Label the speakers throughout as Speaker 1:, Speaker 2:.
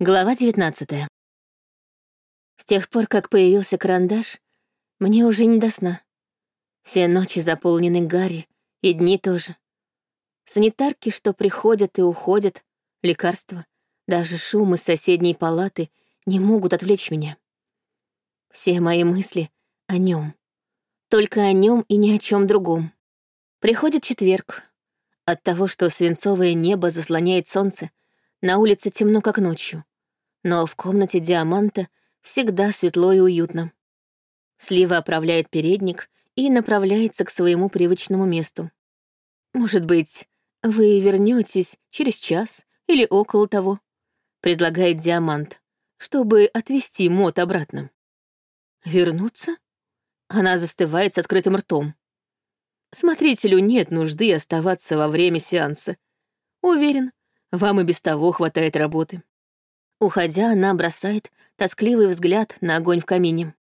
Speaker 1: Глава 19 С тех пор, как появился карандаш, мне уже не до сна. Все ночи заполнены Гарри, и дни тоже. Санитарки, что приходят и уходят, лекарства, даже шум из соседней палаты не могут отвлечь меня. Все мои мысли о нем. Только о нем и ни о чем другом. Приходит четверг. От того, что свинцовое небо заслоняет солнце, на улице темно, как ночью. Но в комнате Диаманта всегда светло и уютно. Слива оправляет передник и направляется к своему привычному месту. «Может быть, вы вернетесь через час или около того?» — предлагает Диамант, чтобы отвезти Мот обратно. «Вернуться?» Она застывает с открытым ртом. Смотрителю нет нужды оставаться во время сеанса. Уверен, вам и без того хватает работы. Уходя, она бросает тоскливый взгляд на огонь в камине.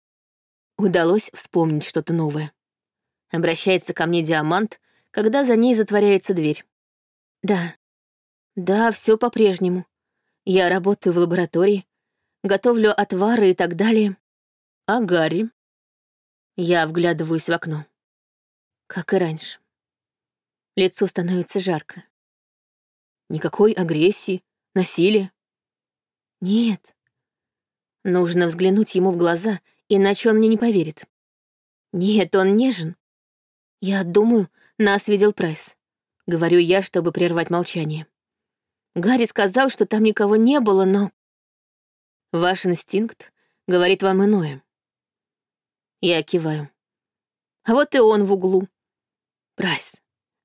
Speaker 1: Удалось вспомнить что-то новое. Обращается ко мне Диамант, когда за ней затворяется дверь. Да, да, все по-прежнему. Я работаю в лаборатории, готовлю отвары и так далее. А Гарри? Я вглядываюсь в окно. Как и раньше. Лицу становится жарко. Никакой агрессии, насилия. Нет. Нужно взглянуть ему в глаза, иначе он мне не поверит. Нет, он нежен. Я думаю, нас видел Прайс. Говорю я, чтобы прервать молчание. Гарри сказал, что там никого не было, но... Ваш инстинкт говорит вам иное. Я киваю. А вот и он в углу. Прайс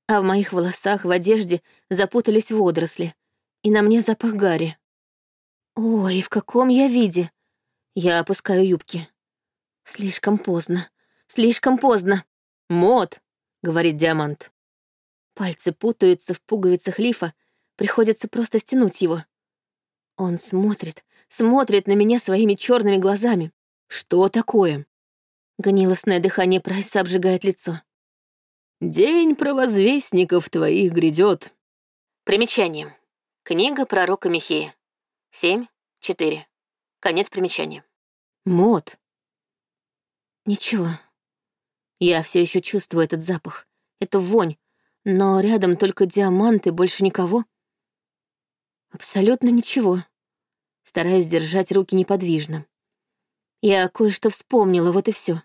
Speaker 1: а в моих волосах в одежде запутались водоросли, и на мне запах гари. Ой, в каком я виде? Я опускаю юбки. Слишком поздно, слишком поздно. Мод, говорит Диамант. Пальцы путаются в пуговицах лифа, приходится просто стянуть его. Он смотрит, смотрит на меня своими черными глазами. Что такое? Гнилостное дыхание Прайса обжигает лицо. День провозвестников твоих грядет. Примечание. Книга пророка Михея. Семь, четыре. Конец примечания. Мод. Ничего. Я все еще чувствую этот запах, эту вонь, но рядом только диаманты, больше никого. Абсолютно ничего. Стараюсь держать руки неподвижно. Я кое-что вспомнила, вот и все.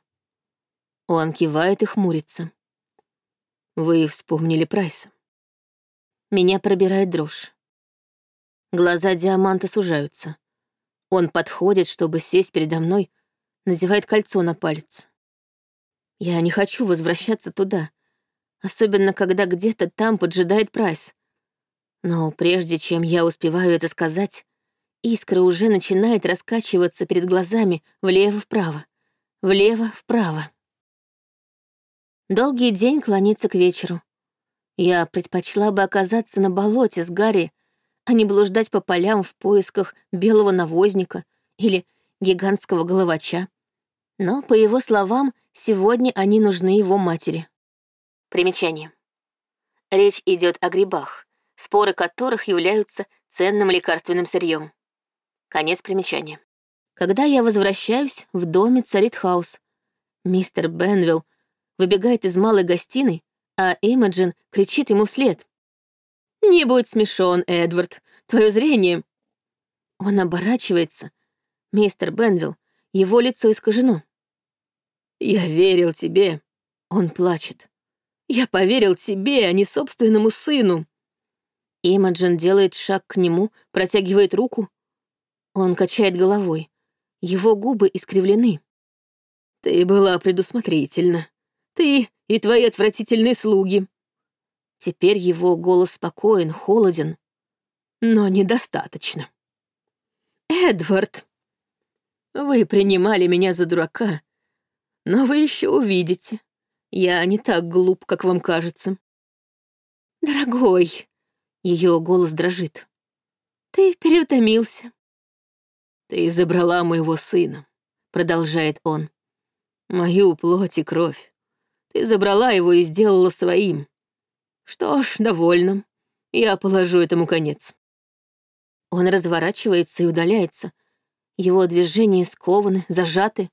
Speaker 1: Он кивает и хмурится. Вы вспомнили Прайса. Меня пробирает дрожь. Глаза Диаманта сужаются. Он подходит, чтобы сесть передо мной, надевает кольцо на палец. Я не хочу возвращаться туда, особенно когда где-то там поджидает Прайс. Но прежде чем я успеваю это сказать, искра уже начинает раскачиваться перед глазами влево-вправо, влево-вправо. Долгий день клонится к вечеру. Я предпочла бы оказаться на болоте с Гарри, а не блуждать по полям в поисках белого навозника или гигантского головача. Но, по его словам, сегодня они нужны его матери. Примечание. Речь идет о грибах, споры которых являются ценным лекарственным сырьем. Конец примечания. Когда я возвращаюсь, в доме царит хаос. Мистер Бенвилл выбегает из малой гостиной, а Эмоджин кричит ему вслед. «Не будь смешон, Эдвард, твое зрение...» Он оборачивается. Мистер Бенвилл, его лицо искажено. «Я верил тебе», — он плачет. «Я поверил тебе, а не собственному сыну». Имаджин делает шаг к нему, протягивает руку. Он качает головой. Его губы искривлены. «Ты была предусмотрительна», ты и твои отвратительные слуги. Теперь его голос спокоен, холоден, но недостаточно. Эдвард, вы принимали меня за дурака, но вы еще увидите. Я не так глуп, как вам кажется. Дорогой, ее голос дрожит. Ты переутомился. Ты забрала моего сына, продолжает он. Мою плоть и кровь. Ты забрала его и сделала своим. Что ж, довольно. Я положу этому конец. Он разворачивается и удаляется. Его движения скованы, зажаты.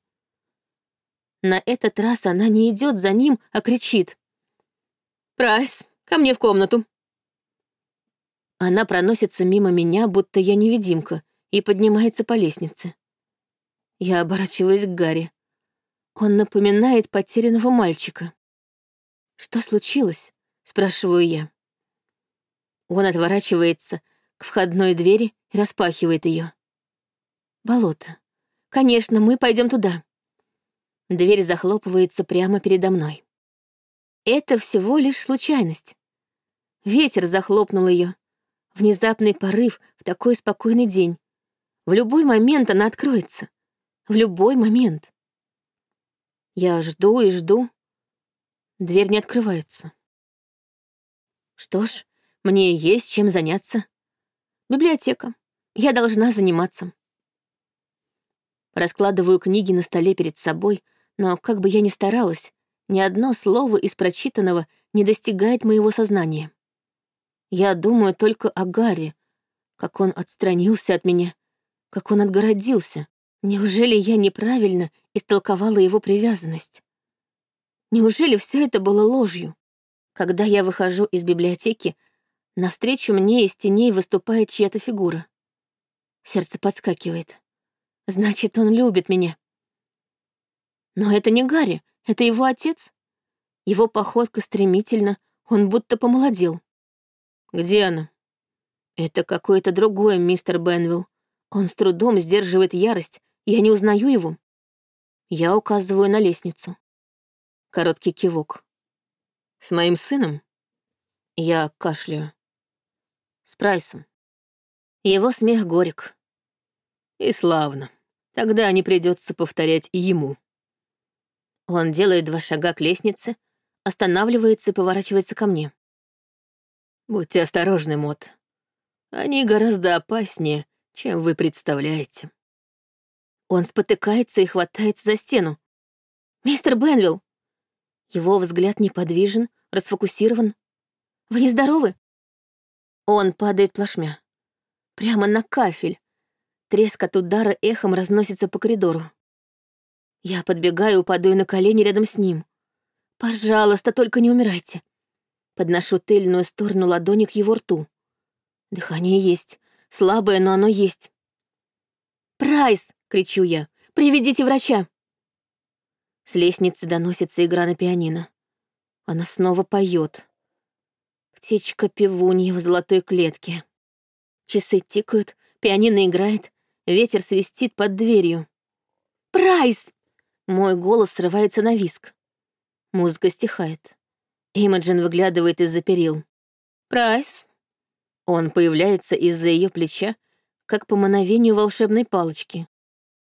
Speaker 1: На этот раз она не идет за ним, а кричит. «Прайс, ко мне в комнату!» Она проносится мимо меня, будто я невидимка, и поднимается по лестнице. Я оборачиваюсь к Гарри. Он напоминает потерянного мальчика. «Что случилось?» — спрашиваю я. Он отворачивается к входной двери и распахивает ее. Болото. Конечно, мы пойдем туда. Дверь захлопывается прямо передо мной. Это всего лишь случайность. Ветер захлопнул ее. Внезапный порыв в такой спокойный день. В любой момент она откроется. В любой момент. Я жду и жду. Дверь не открывается. Что ж, мне есть чем заняться. Библиотека. Я должна заниматься. Раскладываю книги на столе перед собой, но как бы я ни старалась, ни одно слово из прочитанного не достигает моего сознания. Я думаю только о Гарри, как он отстранился от меня, как он отгородился. Неужели я неправильно истолковала его привязанность? Неужели все это было ложью? Когда я выхожу из библиотеки, навстречу мне из теней выступает чья-то фигура. Сердце подскакивает. Значит, он любит меня. Но это не Гарри, это его отец. Его походка стремительно, он будто помолодел. Где она? Это какой-то другой мистер Бенвилл. Он с трудом сдерживает ярость, я не узнаю его. Я указываю на лестницу. Короткий кивок. С моим сыном? Я кашляю. С Прайсом. Его смех горек. И славно. Тогда не придется повторять и ему. Он делает два шага к лестнице, останавливается и поворачивается ко мне. Будьте осторожны, Мот. Они гораздо опаснее, чем вы представляете. Он спотыкается и хватается за стену. «Мистер Бенвилл!» Его взгляд неподвижен, расфокусирован. «Вы нездоровы?» Он падает плашмя. Прямо на кафель. Треск от удара эхом разносится по коридору. Я подбегаю, упадаю на колени рядом с ним. «Пожалуйста, только не умирайте. Подношу тыльную сторону ладони к его рту. Дыхание есть. Слабое, но оно есть. «Прайс!» — кричу я. «Приведите врача!» С лестницы доносится игра на пианино. Она снова поет. Птичка-певунья в золотой клетке. Часы тикают, пианино играет, ветер свистит под дверью. «Прайс!» Мой голос срывается на визг. Музыка стихает. Имаджин выглядывает из-за перил. «Прайс». Он появляется из-за ее плеча, как по мановению волшебной палочки.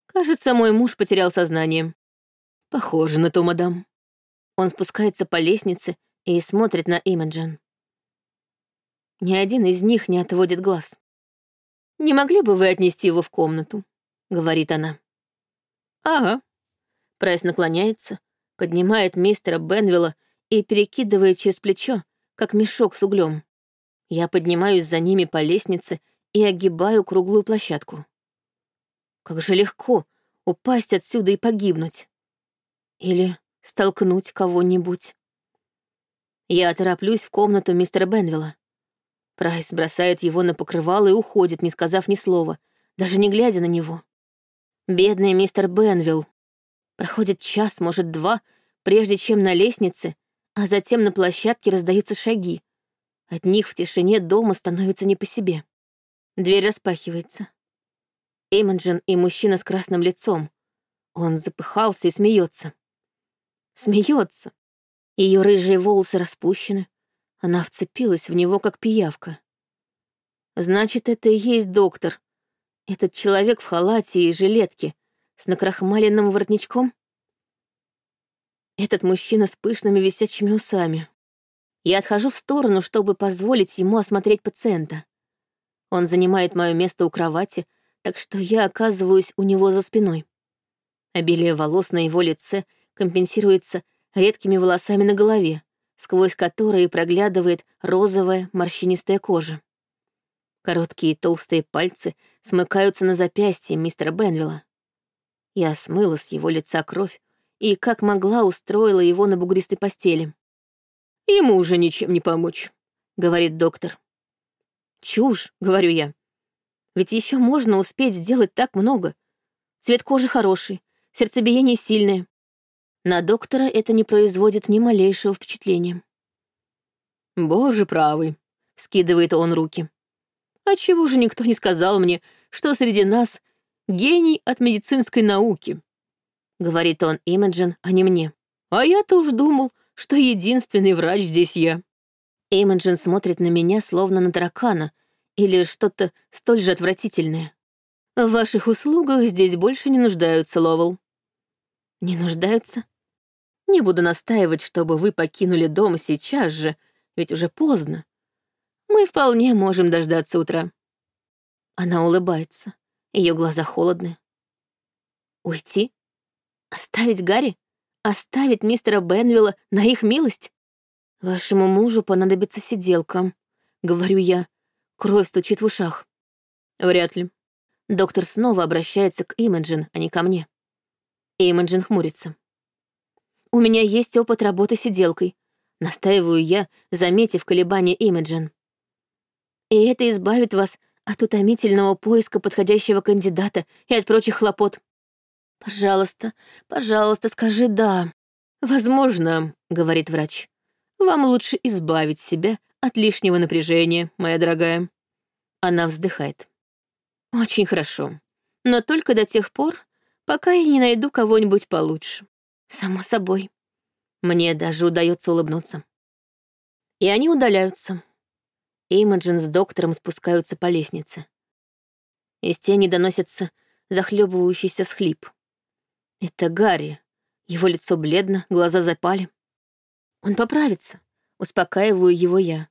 Speaker 1: «Кажется, мой муж потерял сознание». «Похоже на то, мадам». Он спускается по лестнице и смотрит на Имаджин. Ни один из них не отводит глаз. «Не могли бы вы отнести его в комнату?» — говорит она. «Ага». Прайс наклоняется, поднимает мистера Бенвилла и перекидывает через плечо, как мешок с углем. Я поднимаюсь за ними по лестнице и огибаю круглую площадку. Как же легко упасть отсюда и погибнуть. Или столкнуть кого-нибудь. Я тороплюсь в комнату мистера Бенвилла. Прайс бросает его на покрывало и уходит, не сказав ни слова, даже не глядя на него. Бедный мистер Бенвилл. Проходит час, может, два, прежде чем на лестнице а затем на площадке раздаются шаги. От них в тишине дома становится не по себе. Дверь распахивается. Эмоджин и мужчина с красным лицом. Он запыхался и смеется. Смеется. Ее рыжие волосы распущены. Она вцепилась в него, как пиявка. Значит, это и есть доктор. Этот человек в халате и жилетке с накрахмаленным воротничком? Этот мужчина с пышными висячими усами. Я отхожу в сторону, чтобы позволить ему осмотреть пациента. Он занимает мое место у кровати, так что я оказываюсь у него за спиной. Обилие волос на его лице компенсируется редкими волосами на голове, сквозь которые проглядывает розовая морщинистая кожа. Короткие толстые пальцы смыкаются на запястье мистера Бенвилла. Я смыла с его лица кровь и, как могла, устроила его на бугристой постели. «Ему уже ничем не помочь», — говорит доктор. «Чушь», — говорю я. «Ведь еще можно успеть сделать так много. Цвет кожи хороший, сердцебиение сильное. На доктора это не производит ни малейшего впечатления. «Боже правый», — скидывает он руки. «А чего же никто не сказал мне, что среди нас гений от медицинской науки?» Говорит он Имаджин, а не мне. «А я-то уж думал, что единственный врач здесь я». Имаджин смотрит на меня, словно на таракана, или что-то столь же отвратительное. В ваших услугах здесь больше не нуждаются, Ловел. Не нуждаются? Не буду настаивать, чтобы вы покинули дом сейчас же, ведь уже поздно. Мы вполне можем дождаться утра. Она улыбается. Ее глаза холодны. Уйти? Оставить Гарри? Оставить мистера Бенвилла на их милость? Вашему мужу понадобится сиделка, говорю я. Кровь стучит в ушах. Вряд ли. Доктор снова обращается к Имаджин, а не ко мне. Имаджин хмурится. «У меня есть опыт работы сиделкой», — настаиваю я, заметив колебания Имаджин. «И это избавит вас от утомительного поиска подходящего кандидата и от прочих хлопот. Пожалуйста, пожалуйста, скажи «да». «Возможно», — говорит врач, — «вам лучше избавить себя от лишнего напряжения, моя дорогая». Она вздыхает. Очень хорошо. Но только до тех пор, пока я не найду кого-нибудь получше. Само собой. Мне даже удается улыбнуться. И они удаляются. Имаджин с доктором спускаются по лестнице. Из тени доносится захлебывающийся всхлип. Это Гарри. Его лицо бледно, глаза запали. Он поправится, успокаиваю его я.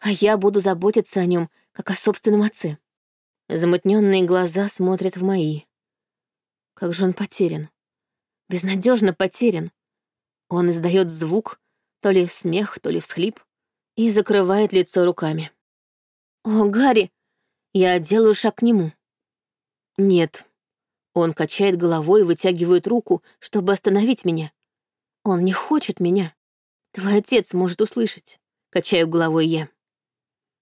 Speaker 1: А я буду заботиться о нем, как о собственном отце. Замутненные глаза смотрят в мои. Как же он потерян. Безнадежно потерян. Он издает звук, то ли смех, то ли всхлип, и закрывает лицо руками. «О, Гарри!» Я делаю шаг к нему. «Нет». Он качает головой и вытягивает руку, чтобы остановить меня. Он не хочет меня. Твой отец может услышать. Качаю головой я.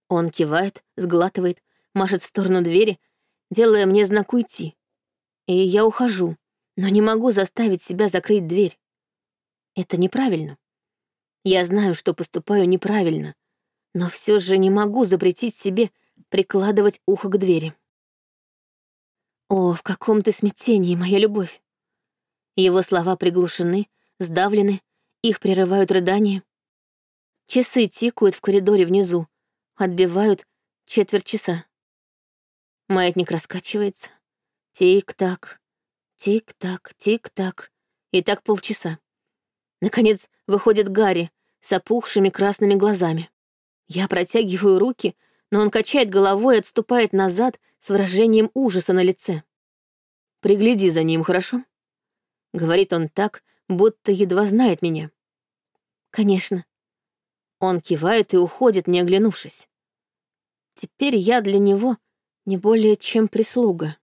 Speaker 1: Он кивает, сглатывает, машет в сторону двери, делая мне знак уйти. И я ухожу, но не могу заставить себя закрыть дверь. Это неправильно. Я знаю, что поступаю неправильно, но все же не могу запретить себе прикладывать ухо к двери. О, в каком ты смятении, моя любовь. Его слова приглушены, сдавлены, их прерывают рыдания. Часы тикают в коридоре внизу, отбивают четверть часа. Маятник раскачивается. Тик-так, тик-так, тик-так. И так полчаса. Наконец выходит Гарри с опухшими красными глазами. Я протягиваю руки, но он качает головой и отступает назад с выражением ужаса на лице. «Пригляди за ним, хорошо?» Говорит он так, будто едва знает меня. «Конечно». Он кивает и уходит, не оглянувшись. Теперь я для него не более чем прислуга.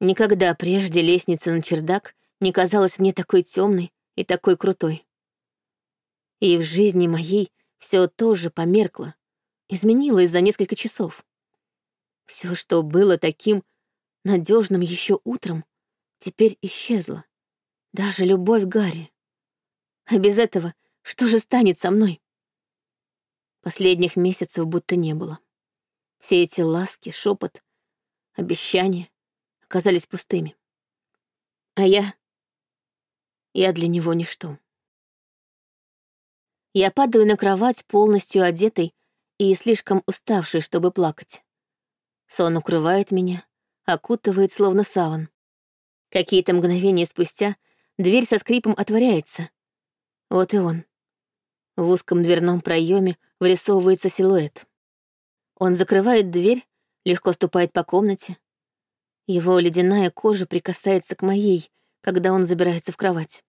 Speaker 1: Никогда прежде лестница на чердак не казалась мне такой темной и такой крутой. И в жизни моей все тоже померкло, изменилось за несколько часов. Все, что было таким надежным еще утром, теперь исчезло. Даже любовь Гарри. А без этого что же станет со мной? Последних месяцев будто не было. Все эти ласки, шепот, обещания оказались пустыми. А я... Я для него ничто. Я падаю на кровать, полностью одетой и слишком уставшей, чтобы плакать. Сон укрывает меня, окутывает словно саван. Какие-то мгновения спустя дверь со скрипом отворяется. Вот и он. В узком дверном проеме вырисовывается силуэт. Он закрывает дверь, легко ступает по комнате. Его ледяная кожа прикасается к моей, когда он забирается в кровать.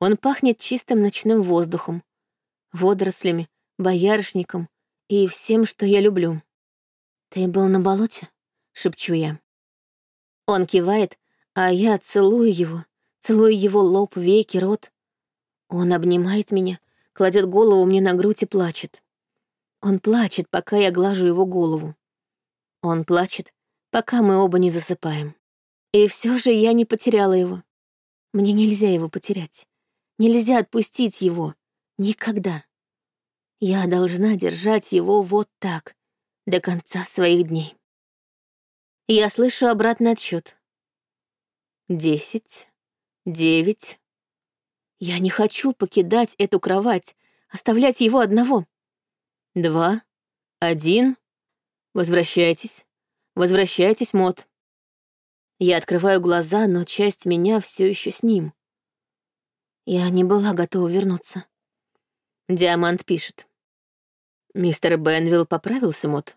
Speaker 1: Он пахнет чистым ночным воздухом, водорослями, боярышником и всем, что я люблю. «Ты был на болоте?» — шепчу я. Он кивает, а я целую его, целую его лоб, веки, рот. Он обнимает меня, кладет голову мне на грудь и плачет. Он плачет, пока я глажу его голову. Он плачет, пока мы оба не засыпаем. И все же я не потеряла его. Мне нельзя его потерять. Нельзя отпустить его. Никогда. Я должна держать его вот так, до конца своих дней. Я слышу обратный отсчет. Десять, девять. Я не хочу покидать эту кровать, оставлять его одного. Два, один. Возвращайтесь. Возвращайтесь, Мот. Я открываю глаза, но часть меня все еще с ним. Я не была готова вернуться. Диамант пишет. Мистер Бенвилл поправился, Мот?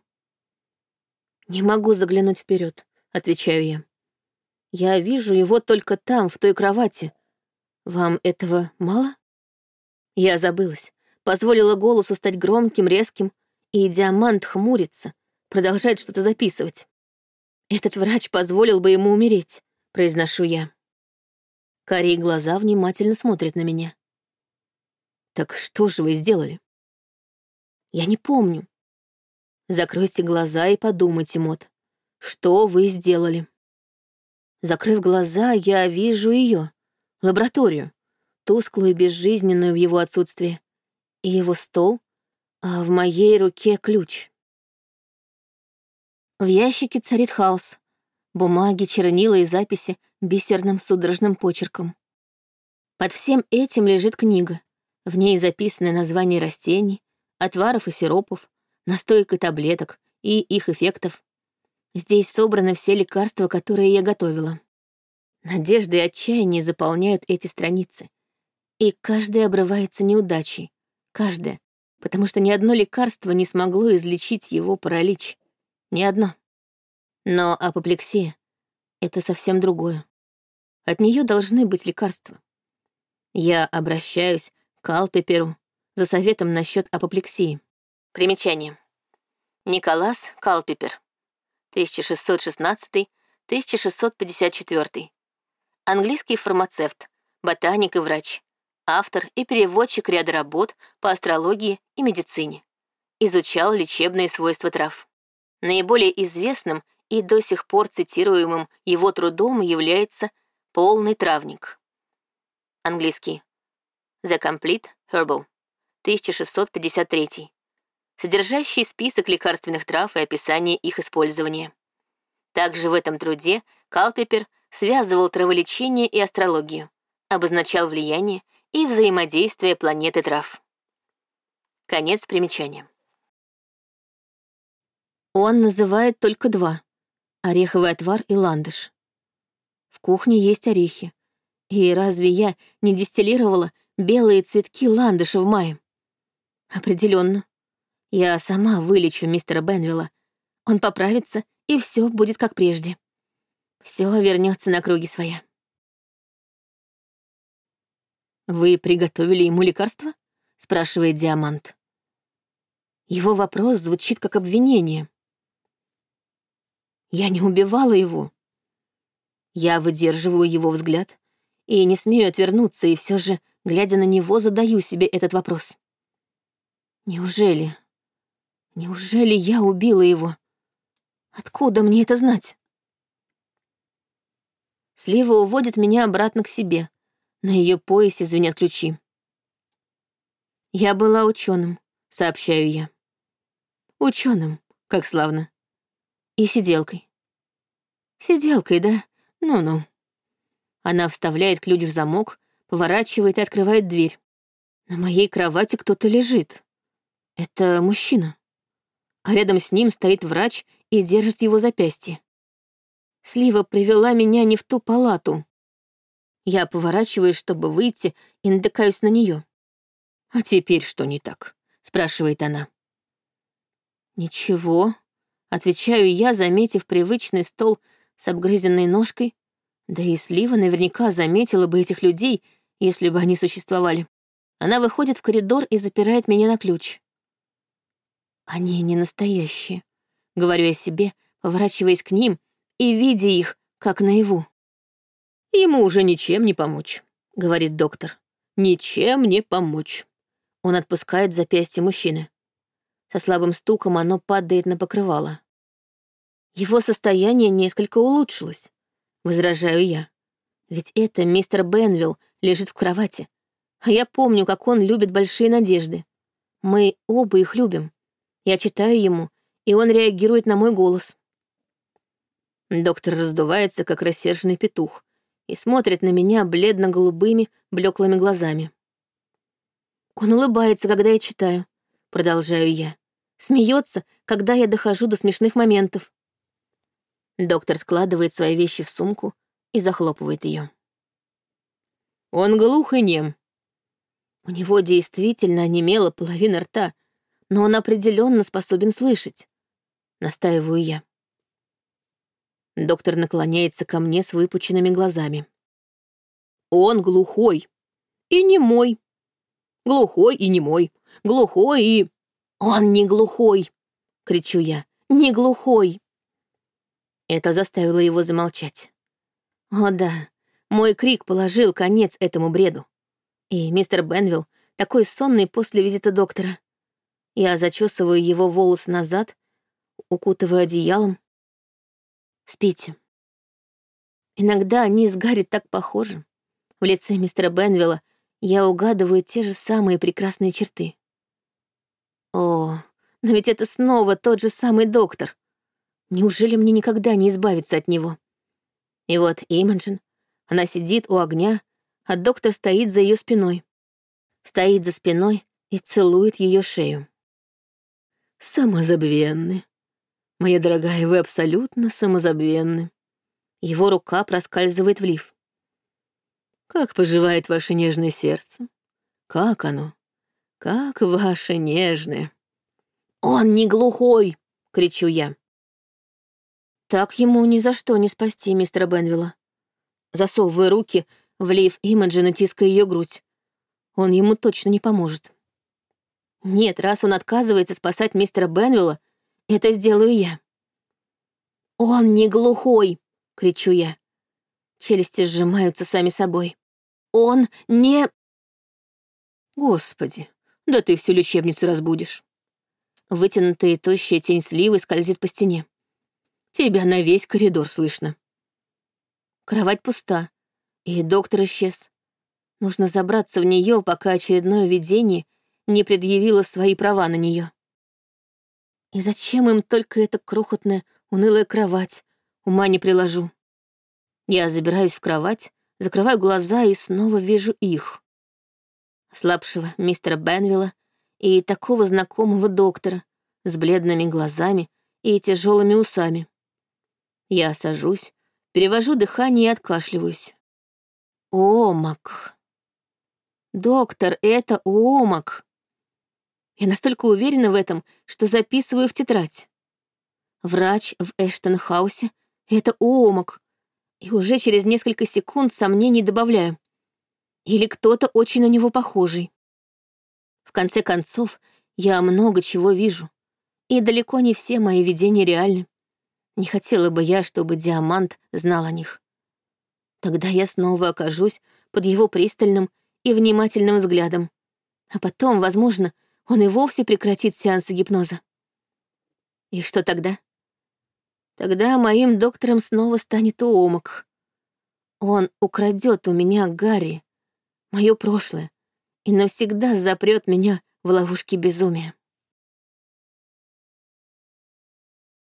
Speaker 1: Не могу заглянуть вперед, отвечаю я. Я вижу его только там, в той кровати. Вам этого мало? Я забылась, позволила голосу стать громким, резким, и диамант хмурится, продолжает что-то записывать. Этот врач позволил бы ему умереть, произношу я. Карие глаза внимательно смотрят на меня. Так что же вы сделали? Я не помню. Закройте глаза и подумайте, Мот, что вы сделали. Закрыв глаза, я вижу ее, лабораторию, тусклую и безжизненную в его отсутствии, и его стол, а в моей руке ключ. В ящике царит хаос. Бумаги, чернила и записи бисерным судорожным почерком. Под всем этим лежит книга. В ней записаны названия растений, отваров и сиропов, настойка таблеток и их эффектов, Здесь собраны все лекарства, которые я готовила. Надежды и отчаяние заполняют эти страницы. И каждая обрывается неудачей. Каждая. Потому что ни одно лекарство не смогло излечить его паралич. Ни одно. Но апоплексия — это совсем другое. От нее должны быть лекарства. Я обращаюсь к Алпеперу за советом насчет апоплексии. Примечание. Николас Калпипер. 1616-1654. Английский фармацевт, ботаник и врач, автор и переводчик ряда работ по астрологии и медицине. Изучал лечебные свойства трав. Наиболее известным и до сих пор цитируемым его трудом является «Полный травник». Английский. The Complete Herbal. 1653 содержащий список лекарственных трав и описание их использования. Также в этом труде Калпепер связывал траволечение и астрологию, обозначал влияние и взаимодействие планеты трав. Конец примечания. Он называет только два — ореховый отвар и ландыш. В кухне есть орехи. И разве я не дистиллировала белые цветки ландыша в мае? Определенно. Я сама вылечу мистера Бенвилла. Он поправится, и все будет как прежде. Все вернется на круги своя. «Вы приготовили ему лекарство?» — спрашивает Диамант. Его вопрос звучит как обвинение. Я не убивала его. Я выдерживаю его взгляд и не смею отвернуться, и все же, глядя на него, задаю себе этот вопрос. Неужели Неужели я убила его? Откуда мне это знать? Слива уводит меня обратно к себе. На ее поясе звенят ключи. Я была ученым, сообщаю я. Ученым, как славно. И сиделкой. Сиделкой, да? Ну-ну. Она вставляет ключ в замок, поворачивает и открывает дверь. На моей кровати кто-то лежит. Это мужчина а рядом с ним стоит врач и держит его запястье. Слива привела меня не в ту палату. Я поворачиваюсь, чтобы выйти, и натыкаюсь на нее. «А теперь что не так?» — спрашивает она. «Ничего», — отвечаю я, заметив привычный стол с обгрызенной ножкой. Да и Слива наверняка заметила бы этих людей, если бы они существовали. Она выходит в коридор и запирает меня на ключ. Они не настоящие, говорю я себе, поворачиваясь к ним и видя их, как наяву. «Ему уже ничем не помочь», — говорит доктор. «Ничем не помочь». Он отпускает запястье мужчины. Со слабым стуком оно падает на покрывало. Его состояние несколько улучшилось, возражаю я. Ведь это мистер Бенвилл лежит в кровати. А я помню, как он любит большие надежды. Мы оба их любим. Я читаю ему, и он реагирует на мой голос. Доктор раздувается, как рассерженный петух, и смотрит на меня бледно-голубыми, блеклыми глазами. Он улыбается, когда я читаю, продолжаю я. Смеется, когда я дохожу до смешных моментов. Доктор складывает свои вещи в сумку и захлопывает ее. Он глух и нем. У него действительно онемела половина рта, но он определенно способен слышать. Настаиваю я. Доктор наклоняется ко мне с выпученными глазами. Он глухой и не мой. Глухой и не мой. Глухой и... Он не глухой, кричу я. Не глухой. Это заставило его замолчать. О да, мой крик положил конец этому бреду. И мистер Бенвилл такой сонный после визита доктора. Я зачесываю его волосы назад, укутываю одеялом. Спите. Иногда они с Гарри так похожи. В лице мистера Бенвилла я угадываю те же самые прекрасные черты. О, но ведь это снова тот же самый доктор. Неужели мне никогда не избавиться от него? И вот Имаджин, она сидит у огня, а доктор стоит за ее спиной. Стоит за спиной и целует ее шею. Самозабвенны. Моя дорогая, вы абсолютно самозабвенны. Его рука проскальзывает в лиф. Как поживает ваше нежное сердце? Как оно? Как ваше нежное? Он не глухой, кричу я. Так ему ни за что не спасти мистера Бенвилла. Засовывая руки в лиф Имаджин и ее грудь. Он ему точно не поможет. Нет, раз он отказывается спасать мистера Бенвилла, это сделаю я. «Он не глухой!» — кричу я. Челюсти сжимаются сами собой. «Он не...» Господи, да ты всю лечебницу разбудишь. Вытянутая тощая тень сливы скользит по стене. Тебя на весь коридор слышно. Кровать пуста, и доктор исчез. Нужно забраться в нее, пока очередное видение не предъявило свои права на нее. И зачем им только эта крохотная, унылая кровать? Ума не приложу. Я забираюсь в кровать, закрываю глаза и снова вижу их. Слабшего мистера Бенвилла и такого знакомого доктора с бледными глазами и тяжелыми усами. Я сажусь, перевожу дыхание и откашливаюсь. Омак. Доктор, это омак. Я настолько уверена в этом, что записываю в тетрадь. Врач в Эштонхаусе — это омак. И уже через несколько секунд сомнений добавляю. Или кто-то очень на него похожий. В конце концов, я много чего вижу. И далеко не все мои видения реальны. Не хотела бы я, чтобы Диамант знал о них. Тогда я снова окажусь под его пристальным и внимательным взглядом. А потом, возможно, он и вовсе прекратит сеансы гипноза. И что тогда? Тогда моим доктором снова станет Уомак. Он украдет у меня Гарри, мое прошлое, и навсегда запрет меня в ловушке безумия.